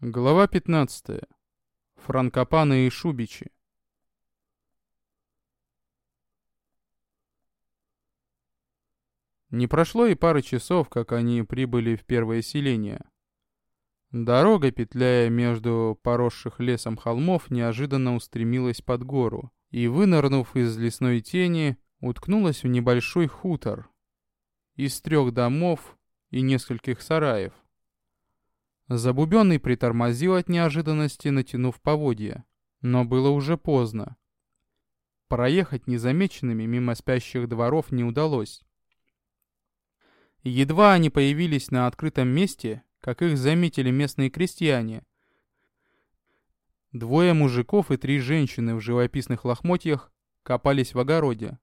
Глава 15. Франкопаны и Шубичи. Не прошло и пары часов, как они прибыли в первое селение. Дорога, петляя между поросших лесом холмов, неожиданно устремилась под гору и, вынырнув из лесной тени, уткнулась в небольшой хутор из трех домов и нескольких сараев. Забубенный притормозил от неожиданности, натянув поводья. Но было уже поздно. Проехать незамеченными мимо спящих дворов не удалось. Едва они появились на открытом месте, как их заметили местные крестьяне. Двое мужиков и три женщины в живописных лохмотьях копались в огороде.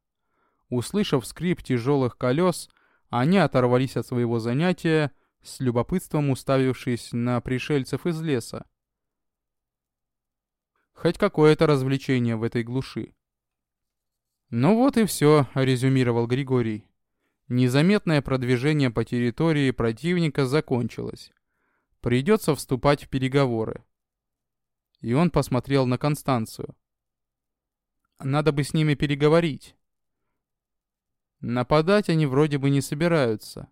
Услышав скрип тяжелых колес, они оторвались от своего занятия с любопытством уставившись на пришельцев из леса. Хоть какое-то развлечение в этой глуши. «Ну вот и все», — резюмировал Григорий. Незаметное продвижение по территории противника закончилось. Придется вступать в переговоры. И он посмотрел на Констанцию. Надо бы с ними переговорить. Нападать они вроде бы не собираются.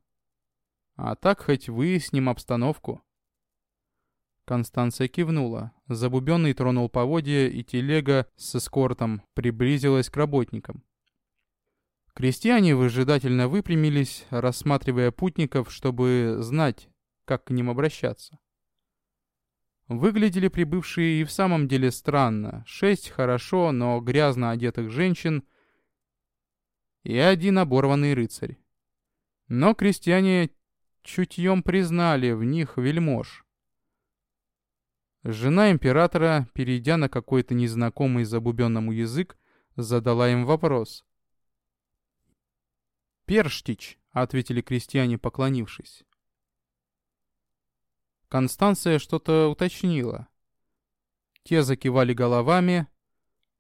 А так хоть выясним обстановку. Констанция кивнула. Забубенный тронул поводья, и телега с эскортом приблизилась к работникам. Крестьяне выжидательно выпрямились, рассматривая путников, чтобы знать, как к ним обращаться. Выглядели прибывшие и в самом деле странно. Шесть хорошо, но грязно одетых женщин и один оборванный рыцарь. Но крестьяне чутьем признали в них вельмож. Жена императора, перейдя на какой-то незнакомый забубенному язык, задала им вопрос. «Перштич», — ответили крестьяне, поклонившись. Констанция что-то уточнила. Те закивали головами,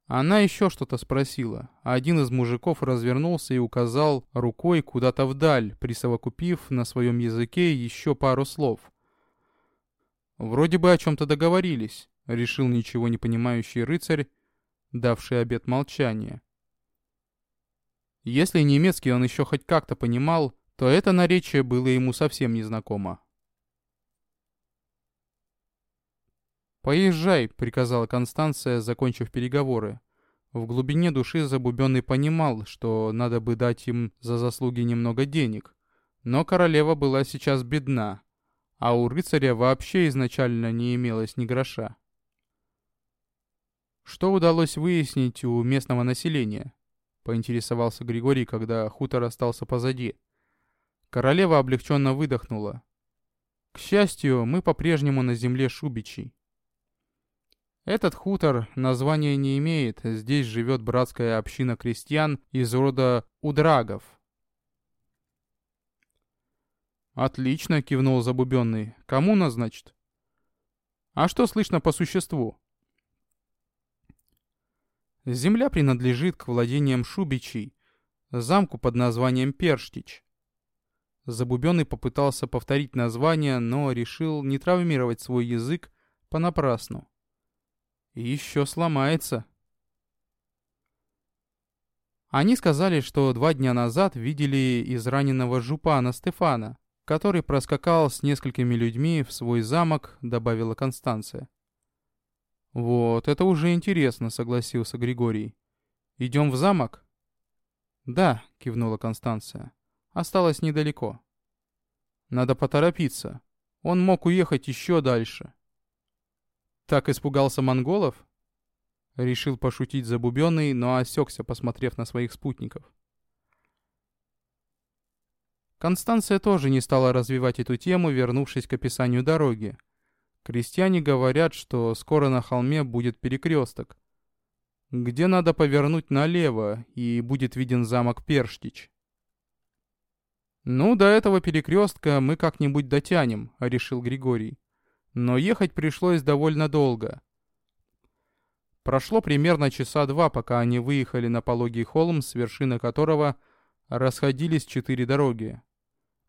она еще что-то спросила, а один из мужиков развернулся и указал рукой куда-то вдаль, присовокупив на своем языке еще пару слов. Вроде бы о чем-то договорились, решил ничего не понимающий рыцарь, давший обет молчания. Если немецкий он еще хоть как-то понимал, то это наречие было ему совсем незнакомо. «Поезжай», — приказала Констанция, закончив переговоры. В глубине души Забубенный понимал, что надо бы дать им за заслуги немного денег. Но королева была сейчас бедна, а у рыцаря вообще изначально не имелось ни гроша. «Что удалось выяснить у местного населения?» — поинтересовался Григорий, когда хутор остался позади. Королева облегченно выдохнула. «К счастью, мы по-прежнему на земле Шубичей. Этот хутор названия не имеет, здесь живет братская община крестьян из рода Удрагов. «Отлично», — кивнул Забубенный. «Коммуна, значит?» «А что слышно по существу?» Земля принадлежит к владениям Шубичей, замку под названием Перштич. Забубенный попытался повторить название, но решил не травмировать свой язык понапрасну. Еще сломается. Они сказали, что два дня назад видели израненного жупана Стефана, который проскакал с несколькими людьми в свой замок, добавила Констанция. «Вот, это уже интересно», — согласился Григорий. «Идем в замок?» «Да», — кивнула Констанция. «Осталось недалеко». «Надо поторопиться. Он мог уехать еще дальше». Так испугался монголов? Решил пошутить забубенный, но осекся, посмотрев на своих спутников. Констанция тоже не стала развивать эту тему, вернувшись к описанию дороги. Крестьяне говорят, что скоро на холме будет перекресток, где надо повернуть налево, и будет виден замок Перштич. «Ну, до этого перекрестка мы как-нибудь дотянем», — решил Григорий но ехать пришлось довольно долго. Прошло примерно часа два, пока они выехали на пологий холм, с вершины которого расходились четыре дороги.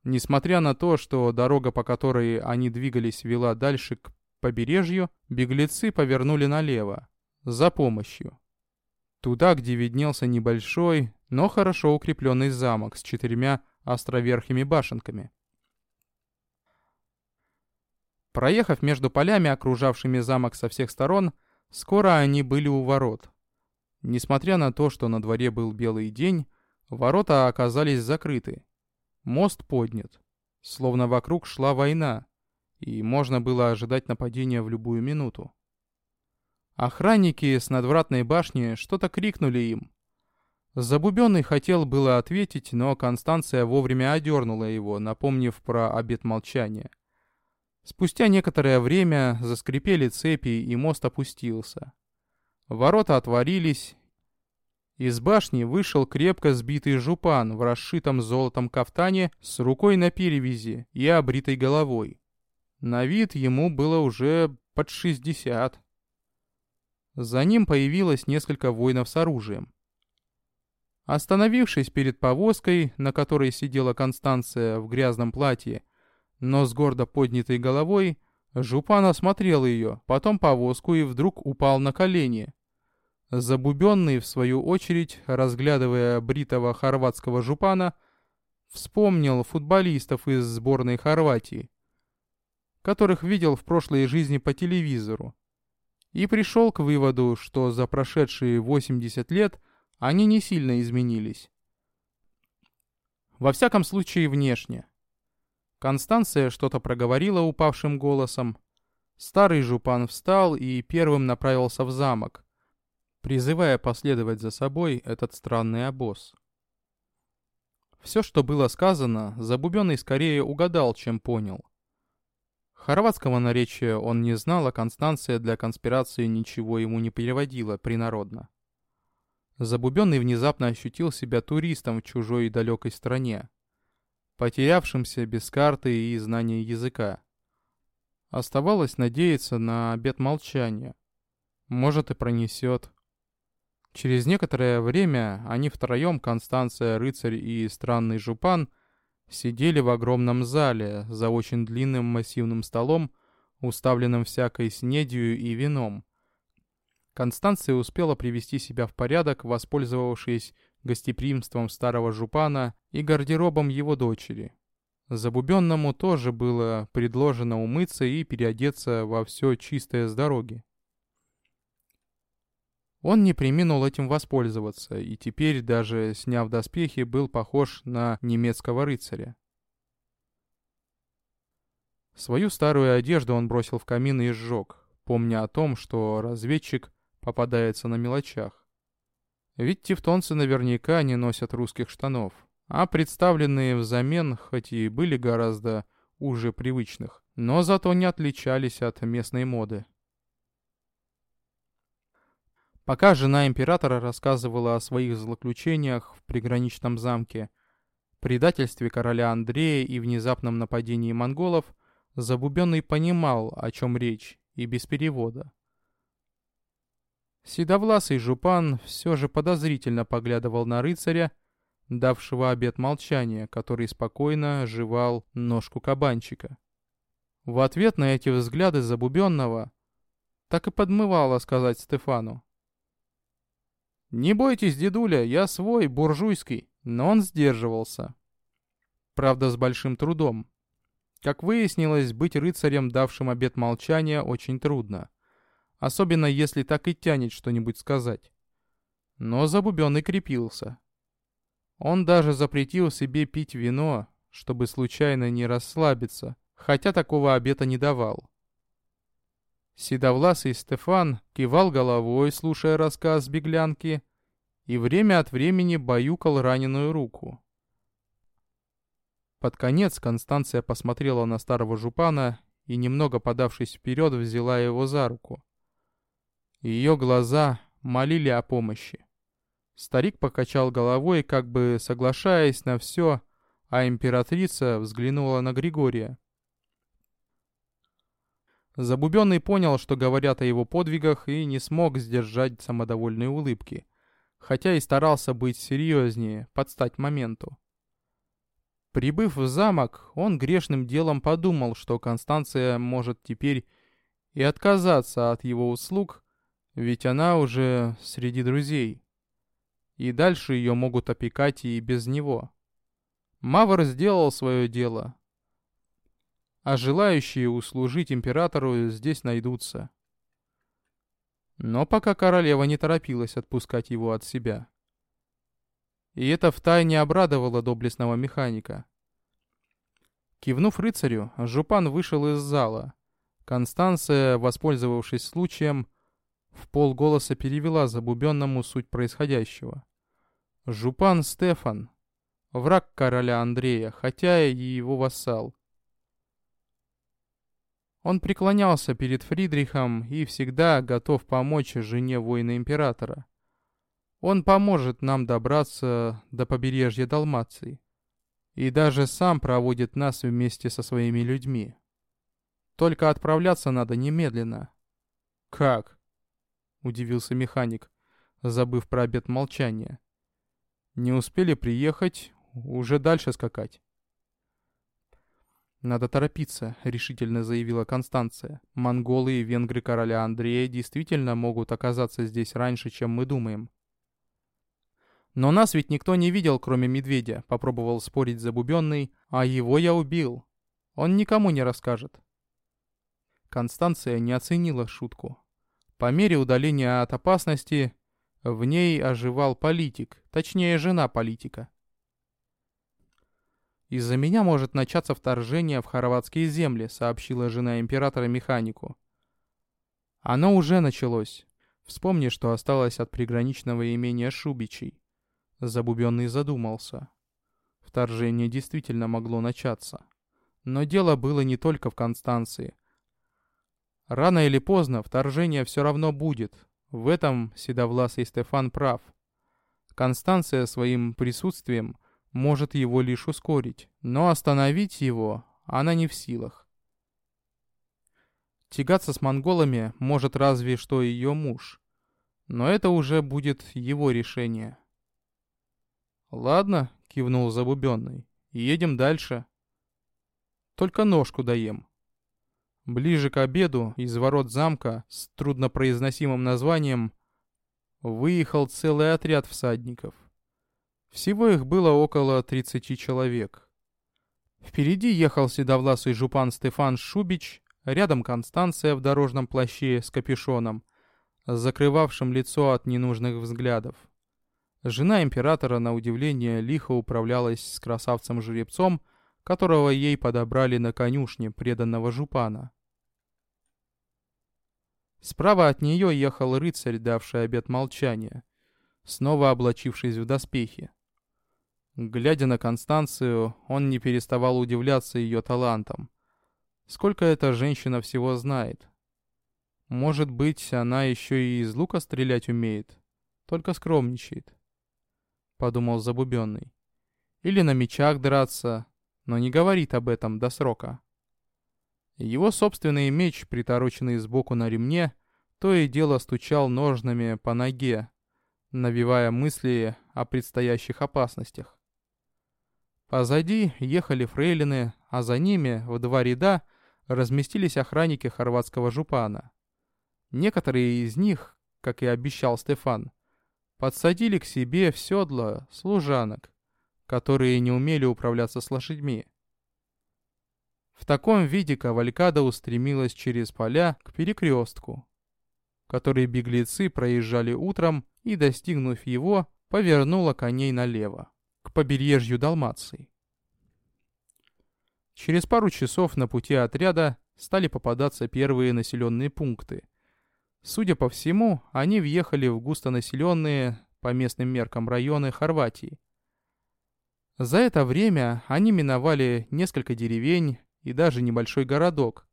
Несмотря на то, что дорога, по которой они двигались, вела дальше к побережью, беглецы повернули налево, за помощью. Туда, где виднелся небольшой, но хорошо укрепленный замок с четырьмя островерхими башенками. Проехав между полями, окружавшими замок со всех сторон, скоро они были у ворот. Несмотря на то, что на дворе был белый день, ворота оказались закрыты. Мост поднят, словно вокруг шла война, и можно было ожидать нападения в любую минуту. Охранники с надвратной башни что-то крикнули им. Забубенный хотел было ответить, но Констанция вовремя одернула его, напомнив про обет молчания — Спустя некоторое время заскрипели цепи, и мост опустился. Ворота отворились. Из башни вышел крепко сбитый жупан в расшитом золотом кафтане с рукой на перевязи и обритой головой. На вид ему было уже под шестьдесят. За ним появилось несколько воинов с оружием. Остановившись перед повозкой, на которой сидела Констанция в грязном платье, но с гордо поднятой головой Жупан осмотрел ее, потом повозку и вдруг упал на колени. Забубенный, в свою очередь, разглядывая бритого хорватского жупана, вспомнил футболистов из сборной Хорватии, которых видел в прошлой жизни по телевизору, и пришел к выводу, что за прошедшие 80 лет они не сильно изменились. Во всяком случае, внешне. Констанция что-то проговорила упавшим голосом. Старый жупан встал и первым направился в замок, призывая последовать за собой этот странный обоз. Все, что было сказано, Забубенный скорее угадал, чем понял. Хорватского наречия он не знал, а Констанция для конспирации ничего ему не переводила принародно. Забубенный внезапно ощутил себя туристом в чужой и далекой стране потерявшимся без карты и знания языка. Оставалось надеяться на обет молчания. Может и пронесет. Через некоторое время они втроем, Констанция, рыцарь и странный жупан, сидели в огромном зале за очень длинным массивным столом, уставленным всякой снедью и вином. Констанция успела привести себя в порядок, воспользовавшись гостеприимством старого жупана и гардеробом его дочери. Забубенному тоже было предложено умыться и переодеться во все чистое с дороги. Он не приминул этим воспользоваться, и теперь, даже сняв доспехи, был похож на немецкого рыцаря. Свою старую одежду он бросил в камин и сжег, помня о том, что разведчик попадается на мелочах. Ведь тевтонцы наверняка не носят русских штанов, а представленные взамен, хоть и были гораздо уже привычных, но зато не отличались от местной моды. Пока жена императора рассказывала о своих злоключениях в приграничном замке, предательстве короля Андрея и внезапном нападении монголов, Забубенный понимал, о чем речь, и без перевода. Седовласый жупан все же подозрительно поглядывал на рыцаря, давшего обет молчания, который спокойно жевал ножку кабанчика. В ответ на эти взгляды забубенного так и подмывало сказать Стефану. «Не бойтесь, дедуля, я свой, буржуйский», но он сдерживался. Правда, с большим трудом. Как выяснилось, быть рыцарем, давшим обет молчания, очень трудно особенно если так и тянет что-нибудь сказать. Но Забубенный крепился. Он даже запретил себе пить вино, чтобы случайно не расслабиться, хотя такого обета не давал. Седовласый Стефан кивал головой, слушая рассказ беглянки, и время от времени баюкал раненую руку. Под конец Констанция посмотрела на старого жупана и, немного подавшись вперед, взяла его за руку. Ее глаза молили о помощи. Старик покачал головой, как бы соглашаясь на все, а императрица взглянула на Григория. Забубенный понял, что говорят о его подвигах, и не смог сдержать самодовольной улыбки, хотя и старался быть серьезнее, подстать моменту. Прибыв в замок, он грешным делом подумал, что Констанция может теперь и отказаться от его услуг, ведь она уже среди друзей. И дальше ее могут опекать и без него. Мавр сделал свое дело, а желающие услужить императору здесь найдутся. Но пока королева не торопилась отпускать его от себя. И это втайне обрадовало доблестного механика. Кивнув рыцарю, Жупан вышел из зала. Констанция, воспользовавшись случаем, в полголоса перевела забубенному суть происходящего. Жупан Стефан, враг короля Андрея, хотя и его вассал. Он преклонялся перед Фридрихом и всегда готов помочь жене воина императора. Он поможет нам добраться до побережья Далмации. И даже сам проводит нас вместе со своими людьми. Только отправляться надо немедленно. «Как?» — удивился механик, забыв про обет молчания. «Не успели приехать, уже дальше скакать». «Надо торопиться», — решительно заявила Констанция. «Монголы и венгры короля Андрея действительно могут оказаться здесь раньше, чем мы думаем». «Но нас ведь никто не видел, кроме медведя», — попробовал спорить забубенный. «А его я убил. Он никому не расскажет». Констанция не оценила шутку. По мере удаления от опасности в ней оживал политик, точнее жена политика. «Из-за меня может начаться вторжение в хорватские земли», — сообщила жена императора механику. «Оно уже началось. Вспомни, что осталось от приграничного имения Шубичей». Забубенный задумался. Вторжение действительно могло начаться. Но дело было не только в Констанции. Рано или поздно вторжение все равно будет. В этом седовласый Стефан прав. Констанция своим присутствием может его лишь ускорить, но остановить его она не в силах. Тягаться с монголами может разве что ее муж, но это уже будет его решение. «Ладно», — кивнул Забубенный, — «едем дальше. Только ножку даем». Ближе к обеду из ворот замка с труднопроизносимым названием выехал целый отряд всадников. Всего их было около 30 человек. Впереди ехал седовласый жупан Стефан Шубич, рядом Констанция в дорожном плаще с капюшоном, закрывавшим лицо от ненужных взглядов. Жена императора, на удивление, лихо управлялась с красавцем-жеребцом, которого ей подобрали на конюшне преданного жупана. Справа от нее ехал рыцарь, давший обет молчания, снова облачившись в доспехи. Глядя на Констанцию, он не переставал удивляться ее талантам. Сколько эта женщина всего знает. Может быть, она еще и из лука стрелять умеет, только скромничает. Подумал Забубенный. Или на мечах драться, но не говорит об этом до срока. Его собственный меч, притороченный сбоку на ремне, то и дело стучал ножнами по ноге, навевая мысли о предстоящих опасностях. Позади ехали фрейлины, а за ними в два ряда разместились охранники хорватского жупана. Некоторые из них, как и обещал Стефан, подсадили к себе в седло служанок, которые не умели управляться с лошадьми. В таком виде кавалькада устремилась через поля к перекрестку, который беглецы проезжали утром и, достигнув его, повернула коней налево к побережью Далмации. Через пару часов на пути отряда стали попадаться первые населенные пункты. Судя по всему, они въехали в густонаселенные, по местным меркам, районы Хорватии. За это время они миновали несколько деревень и даже небольшой городок,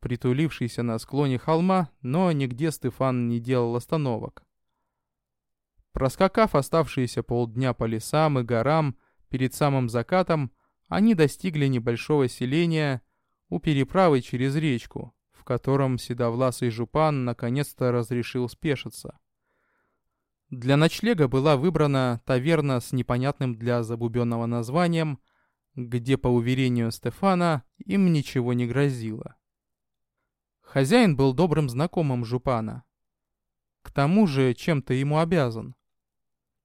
притулившийся на склоне холма, но нигде Стефан не делал остановок. Проскакав оставшиеся полдня по лесам и горам, перед самым закатом, они достигли небольшого селения у переправы через речку, в котором седовласый жупан наконец-то разрешил спешиться. Для ночлега была выбрана таверна с непонятным для забубенного названием, где, по уверению Стефана, им ничего не грозило. Хозяин был добрым знакомым Жупана. К тому же чем-то ему обязан.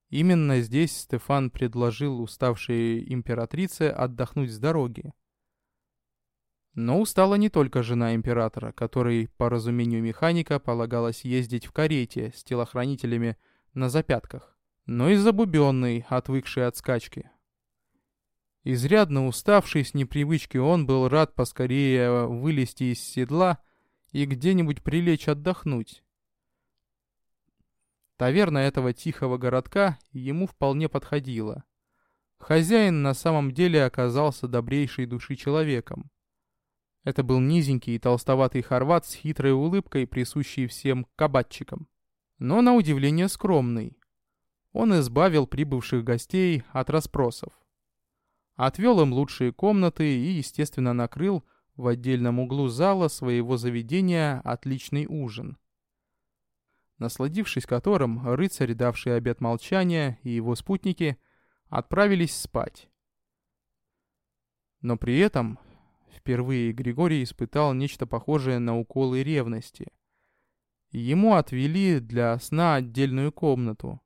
Именно здесь Стефан предложил уставшей императрице отдохнуть с дороги. Но устала не только жена императора, которой, по разумению механика, полагалось ездить в карете с телохранителями на запятках, но и забубенный, отвыкший от скачки. Изрядно уставший с непривычки, он был рад поскорее вылезти из седла и где-нибудь прилечь отдохнуть. Таверна этого тихого городка ему вполне подходила. Хозяин на самом деле оказался добрейшей души человеком. Это был низенький и толстоватый хорват с хитрой улыбкой, присущей всем кабатчикам. Но на удивление скромный. Он избавил прибывших гостей от расспросов. Отвел им лучшие комнаты и, естественно, накрыл в отдельном углу зала своего заведения отличный ужин. Насладившись которым, рыцарь, давший обет молчания, и его спутники отправились спать. Но при этом впервые Григорий испытал нечто похожее на уколы ревности. Ему отвели для сна отдельную комнату.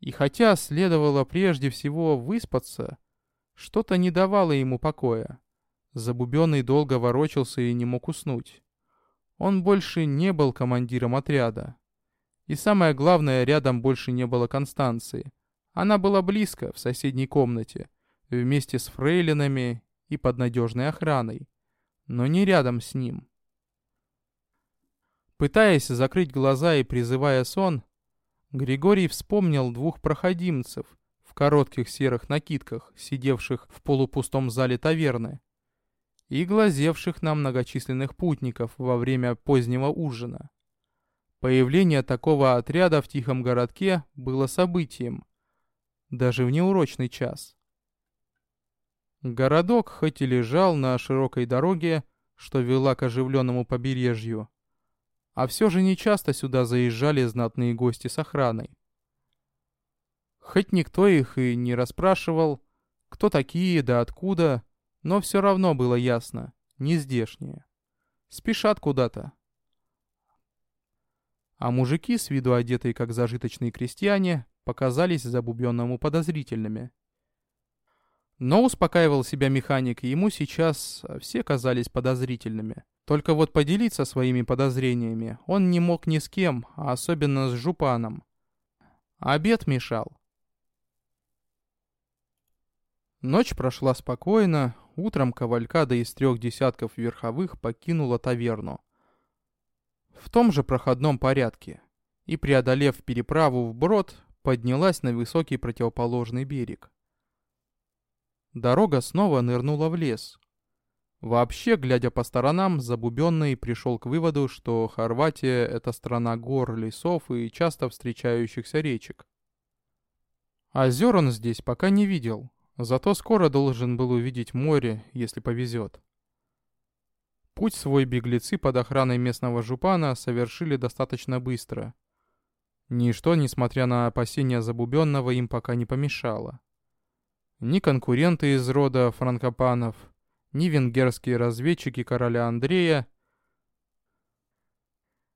И хотя следовало прежде всего выспаться, что-то не давало ему покоя. Забубенный долго ворочался и не мог уснуть. Он больше не был командиром отряда. И самое главное, рядом больше не было Констанции. Она была близко, в соседней комнате, вместе с фрейлинами и под надежной охраной, но не рядом с ним. Пытаясь закрыть глаза и призывая сон, Григорий вспомнил двух проходимцев в коротких серых накидках, сидевших в полупустом зале таверны и глазевших на многочисленных путников во время позднего ужина. Появление такого отряда в тихом городке было событием, даже в неурочный час. Городок хоть и лежал на широкой дороге, что вела к оживленному побережью, а все же нечасто сюда заезжали знатные гости с охраной. Хоть никто их и не расспрашивал, кто такие да откуда, но все равно было ясно, не здешние. Спешат куда-то. А мужики, с виду одетые как зажиточные крестьяне, показались забубенному подозрительными. Но успокаивал себя механик, ему сейчас все казались подозрительными. Только вот поделиться своими подозрениями он не мог ни с кем, а особенно с Жупаном. Обед мешал. Ночь прошла спокойно, утром кавалькада из трех десятков верховых покинула таверну. В том же проходном порядке. И, преодолев переправу вброд, поднялась на высокий противоположный берег. Дорога снова нырнула в лес. Вообще, глядя по сторонам, Забубенный пришел к выводу, что Хорватия — это страна гор, лесов и часто встречающихся речек. Озер он здесь пока не видел, Зато скоро должен был увидеть море, если повезет. Путь свой беглецы под охраной местного жупана совершили достаточно быстро. Ничто, несмотря на опасения Забубенного, им пока не помешало. Ни конкуренты из рода франкопанов, ни венгерские разведчики короля Андрея.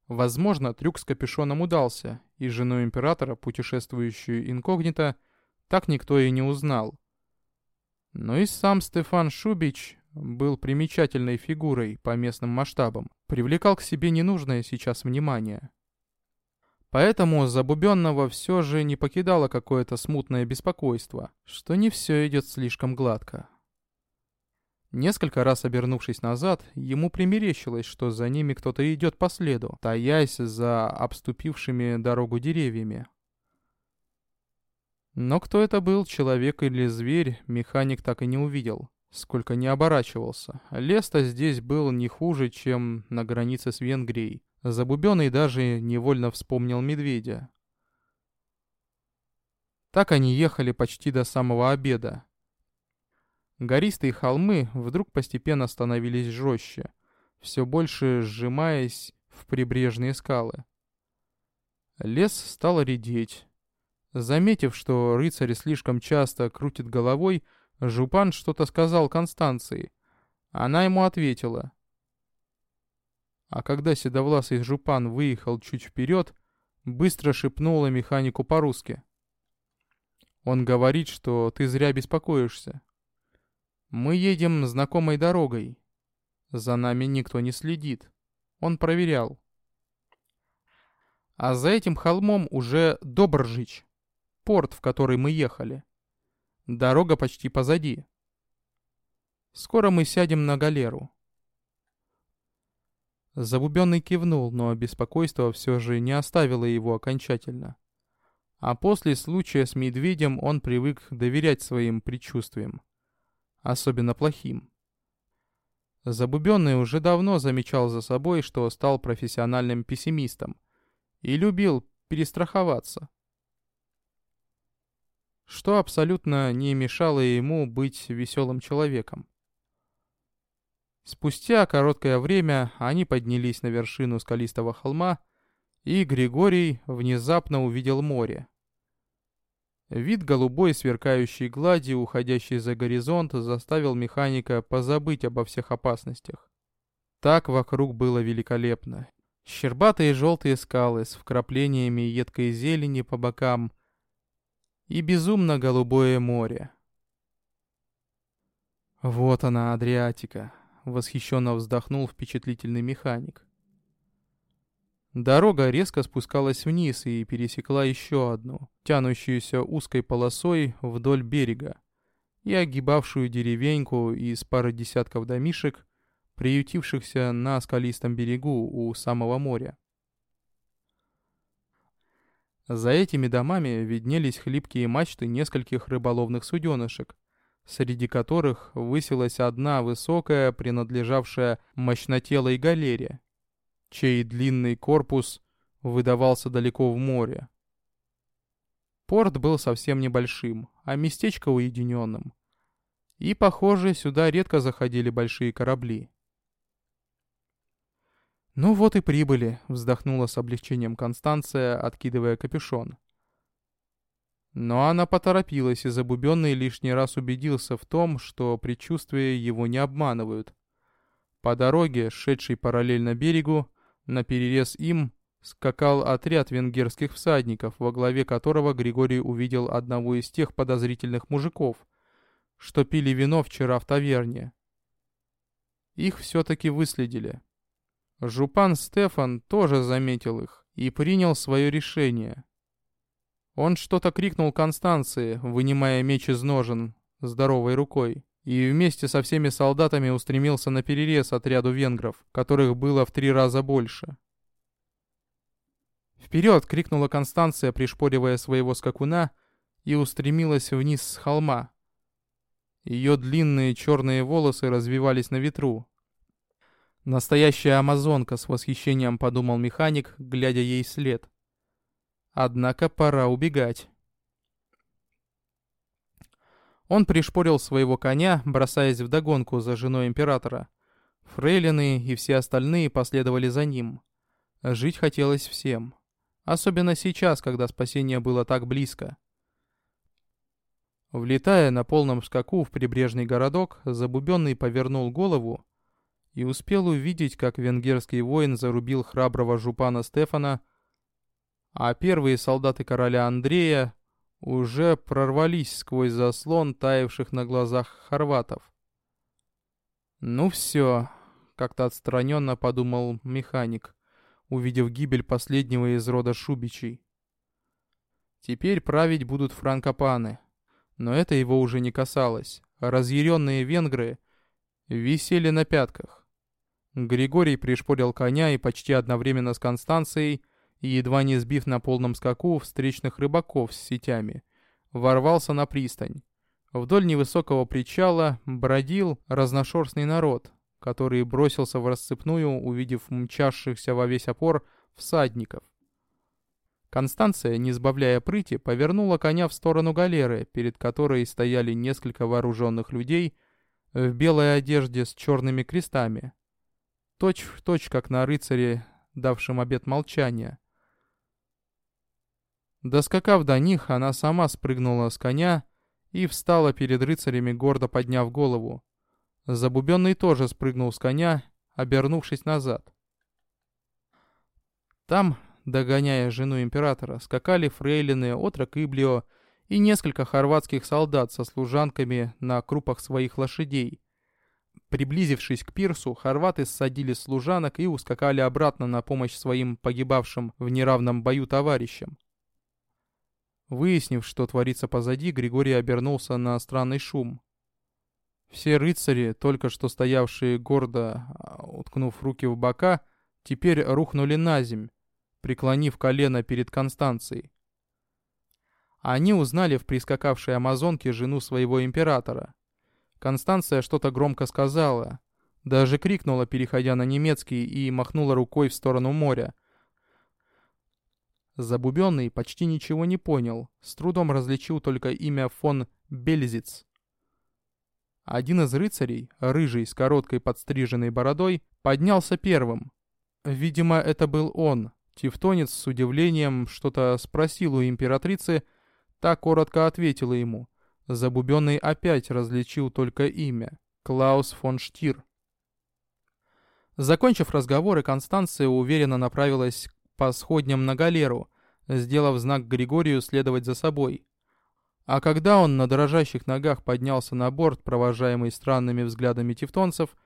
Возможно, трюк с капюшоном удался, и жену императора, путешествующую инкогнито, так никто и не узнал. Но и сам Стефан Шубич был примечательной фигурой по местным масштабам, привлекал к себе ненужное сейчас внимание. Поэтому Забубенного все же не покидало какое-то смутное беспокойство, что не все идет слишком гладко. Несколько раз обернувшись назад, ему примерещилось, что за ними кто-то идет по следу, таясь за обступившими дорогу деревьями. Но кто это был, человек или зверь, механик так и не увидел, сколько не оборачивался. Лес-то здесь был не хуже, чем на границе с Венгрией. Забубенный даже невольно вспомнил медведя. Так они ехали почти до самого обеда. Гористые холмы вдруг постепенно становились жестче, все больше сжимаясь в прибрежные скалы. Лес стал редеть, Заметив, что рыцарь слишком часто крутит головой, Жупан что-то сказал Констанции. Она ему ответила. А когда седовласый жупан выехал чуть вперед, быстро шепнула механику по-русски. Он говорит, что ты зря беспокоишься. Мы едем знакомой дорогой. За нами никто не следит. Он проверял. А за этим холмом уже Добржич, порт, в который мы ехали. Дорога почти позади. Скоро мы сядем на галеру. Забубенный кивнул, но беспокойство все же не оставило его окончательно. А после случая с медведем он привык доверять своим предчувствиям. Особенно плохим. Забубенный уже давно замечал за собой, что стал профессиональным пессимистом. И любил перестраховаться. Что абсолютно не мешало ему быть веселым человеком. Спустя короткое время они поднялись на вершину скалистого холма, и Григорий внезапно увидел море. Вид голубой сверкающей глади, уходящей за горизонт, заставил механика позабыть обо всех опасностях. Так вокруг было великолепно. Щербатые желтые скалы с вкраплениями едкой зелени по бокам и безумно голубое море. Вот она, Адриатика, восхищенно вздохнул впечатлительный механик. Дорога резко спускалась вниз и пересекла еще одну, тянущуюся узкой полосой вдоль берега, и огибавшую деревеньку из пары десятков домишек, приютившихся на скалистом берегу у самого моря. За этими домами виднелись хлипкие мачты нескольких рыболовных суденышек, среди которых высилась одна высокая, принадлежавшая мощнотелой галере, чей длинный корпус выдавался далеко в море. Порт был совсем небольшим, а местечко уединенным. И, похоже, сюда редко заходили большие корабли. «Ну вот и прибыли», — вздохнула с облегчением Констанция, откидывая капюшон. Но она поторопилась, и Забубенный лишний раз убедился в том, что предчувствия его не обманывают. По дороге, шедшей параллельно берегу, на перерез им скакал отряд венгерских всадников, во главе которого Григорий увидел одного из тех подозрительных мужиков, что пили вино вчера в таверне. Их все-таки выследили. Жупан Стефан тоже заметил их и принял свое решение. Он что-то крикнул Констанции, вынимая меч из ножен здоровой рукой и вместе со всеми солдатами устремился на перерез отряду венгров, которых было в три раза больше. «Вперед!» — крикнула Констанция, пришпоривая своего скакуна, и устремилась вниз с холма. Ее длинные черные волосы развивались на ветру. Настоящая амазонка, с восхищением подумал механик, глядя ей вслед. Однако пора убегать. Он пришпорил своего коня, бросаясь вдогонку за женой императора. Фрейлины и все остальные последовали за ним. Жить хотелось всем. Особенно сейчас, когда спасение было так близко. Влетая на полном скаку в прибрежный городок, Забубенный повернул голову и успел увидеть, как венгерский воин зарубил храброго жупана Стефана, а первые солдаты короля Андрея уже прорвались сквозь заслон таявших на глазах хорватов. «Ну все», — как-то отстраненно подумал механик, увидев гибель последнего из рода Шубичей. Теперь править будут франкопаны. Но это его уже не касалось. Разъяренные венгры висели на пятках. Григорий пришпорил коня и почти одновременно с Констанцией и, едва не сбив на полном скаку встречных рыбаков с сетями, ворвался на пристань. Вдоль невысокого причала бродил разношерстный народ, который бросился в расцепную, увидев мчавшихся во весь опор всадников. Констанция, не сбавляя прыти, повернула коня в сторону галеры, перед которой стояли несколько вооруженных людей в белой одежде с черными крестами. Точь в точь, как на рыцаре, давшем обет молчания. Доскакав до них, она сама спрыгнула с коня и встала перед рыцарями, гордо подняв голову. Забубенный тоже спрыгнул с коня, обернувшись назад. Там, догоняя жену императора, скакали фрейлины отрок Иблио и несколько хорватских солдат со служанками на крупах своих лошадей. Приблизившись к пирсу, хорваты ссадили служанок и ускакали обратно на помощь своим погибавшим в неравном бою товарищам. Выяснив, что творится позади, Григорий обернулся на странный шум. Все рыцари, только что стоявшие гордо, а, уткнув руки в бока, теперь рухнули на земь, преклонив колено перед Констанцией. Они узнали в прискакавшей амазонке жену своего императора. Констанция что-то громко сказала, даже крикнула, переходя на немецкий, и махнула рукой в сторону моря. Забубенный почти ничего не понял, с трудом различил только имя фон Бельзиц. Один из рыцарей, рыжий с короткой подстриженной бородой, поднялся первым. Видимо, это был он. Тевтонец с удивлением что-то спросил у императрицы, Та коротко ответила ему. Забубенный опять различил только имя. Клаус фон Штир. Закончив разговоры, Констанция уверенно направилась по сходням на галеру, сделав знак Григорию следовать за собой. А когда он на дрожащих ногах поднялся на борт, провожаемый странными взглядами тевтонцев,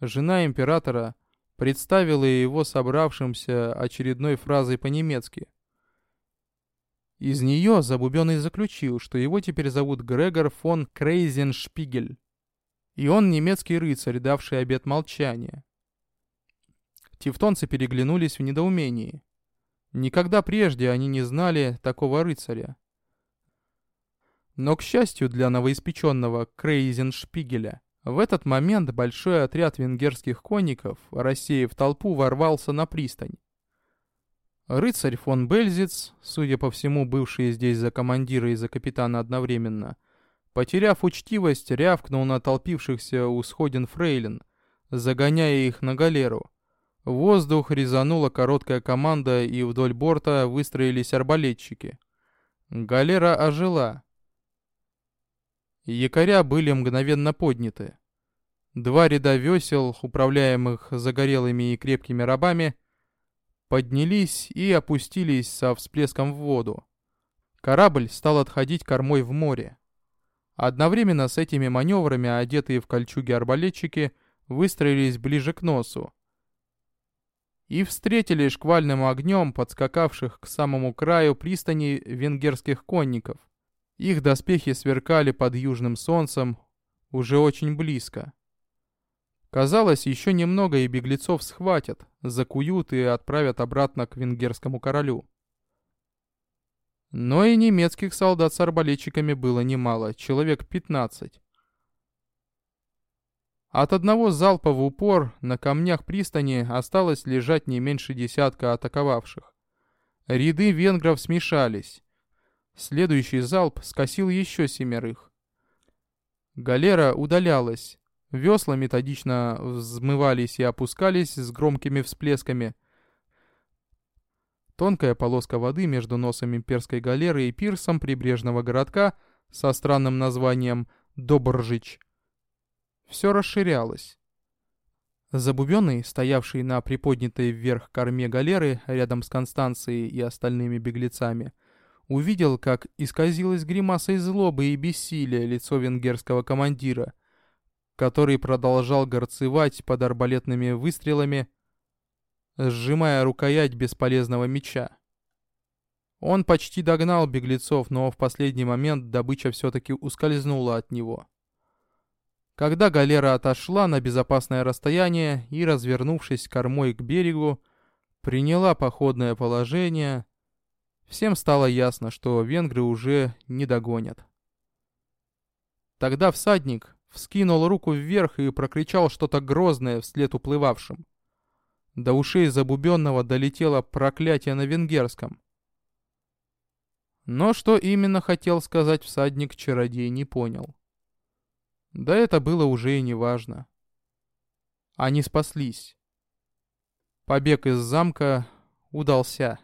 жена императора представила его собравшимся очередной фразой по-немецки – из нее Забубенный заключил, что его теперь зовут Грегор фон Крейзеншпигель. И он немецкий рыцарь, давший обет молчания. Тевтонцы переглянулись в недоумении. Никогда прежде они не знали такого рыцаря. Но, к счастью для новоиспеченного Крейзеншпигеля, в этот момент большой отряд венгерских конников, рассеяв толпу, ворвался на пристань. Рыцарь фон Бельзиц, судя по всему, бывший здесь за командира и за капитана одновременно, потеряв учтивость, рявкнул на толпившихся у сходин фрейлин, загоняя их на галеру. Воздух резанула короткая команда, и вдоль борта выстроились арбалетчики. Галера ожила. Якоря были мгновенно подняты. Два ряда весел, управляемых загорелыми и крепкими рабами, поднялись и опустились со всплеском в воду. Корабль стал отходить кормой в море. Одновременно с этими маневрами одетые в кольчуги арбалетчики выстроились ближе к носу и встретили шквальным огнем подскакавших к самому краю пристани венгерских конников. Их доспехи сверкали под южным солнцем уже очень близко. Казалось, еще немного и беглецов схватят, закуют и отправят обратно к венгерскому королю. Но и немецких солдат с арбалетчиками было немало, человек 15. От одного залпа в упор на камнях пристани осталось лежать не меньше десятка атаковавших. Ряды венгров смешались. Следующий залп скосил еще семерых. Галера удалялась, Весла методично взмывались и опускались с громкими всплесками. Тонкая полоска воды между носом имперской галеры и пирсом прибрежного городка со странным названием Добржич все расширялась. Забубенный, стоявший на приподнятой вверх корме галеры рядом с Констанцией и остальными беглецами, увидел, как исказилось гримасой злобы и бессилия лицо венгерского командира — который продолжал горцевать под арбалетными выстрелами, сжимая рукоять бесполезного меча. Он почти догнал беглецов, но в последний момент добыча все-таки ускользнула от него. Когда галера отошла на безопасное расстояние и, развернувшись кормой к берегу, приняла походное положение, всем стало ясно, что венгры уже не догонят. Тогда всадник, вскинул руку вверх и прокричал что-то грозное вслед уплывавшим. До ушей Забубенного долетело проклятие на венгерском. Но что именно хотел сказать всадник-чародей, не понял. Да это было уже и не важно. Они спаслись. Побег из замка удался.